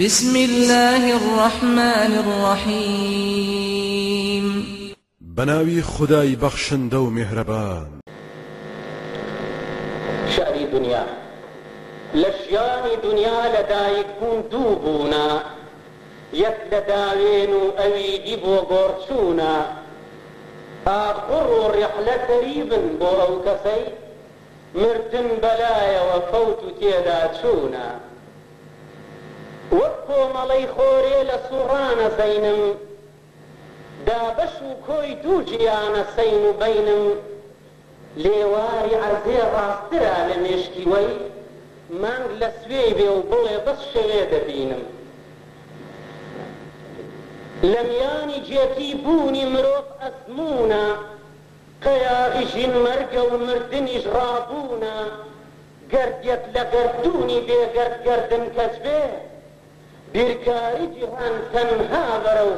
بسم الله الرحمن الرحيم. بناوي خداي بخشن دو مهربان. شعري دنيا لشياني دنيا لدايك بون دوبونا يك لداوين أويدي بو قرشونا آخر الرحلة قريبا بو أو كسي مرتن بلايا وفوت تيدا تشونا وەک کۆمەڵەی خۆرێ لە سوڕانە زەینم دابەش و کۆی دوو گیانە سەین و بینم. لێواری عەرزێ ڕاسترا لە مێشکیوەی مانگ لە سوێی بێ و بڵێ بەس شەوێ دەبینم. لە میانی جێتی بوونی مرۆڤ ئەسمونە قەیاغیژین مەرگە و مردنیش ڕابوونە. گردێک لە گردونی بێگەرد گردن کەس بێ بیرکاری جیهان تەنها بەرەو